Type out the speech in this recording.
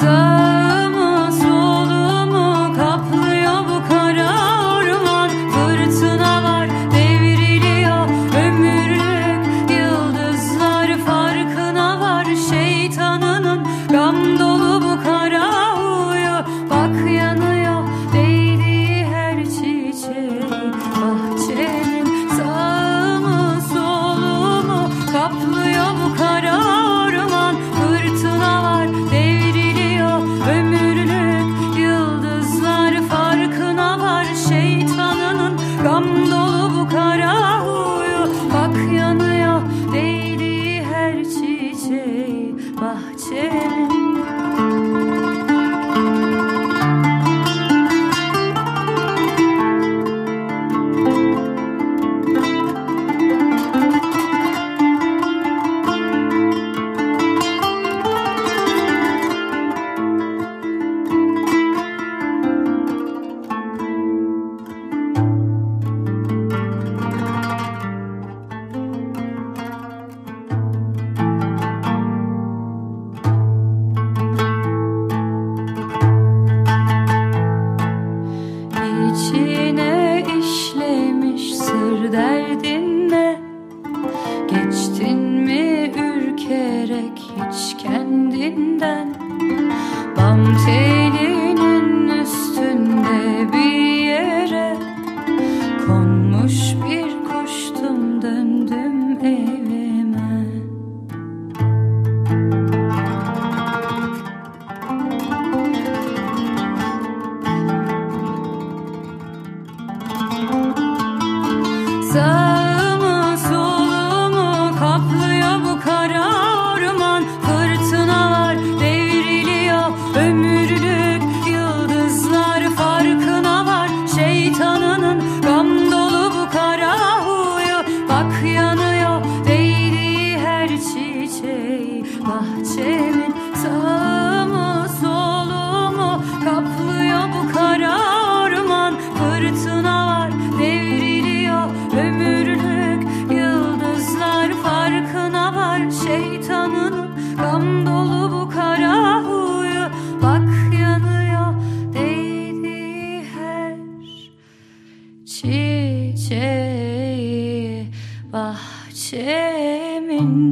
So share. kendinden. Bam telinin üstünde bir yere Konmuş bir koştum döndüm evime. Zaten Bahçemin sağımı solumu kaplıyor bu kara orman. Fırtınalar devriliyor ömürlük. Yıldızlar farkına var şeytanın Gam dolu bu kara huyu. Bak yanıyor değdiği her çiçeği bahçemin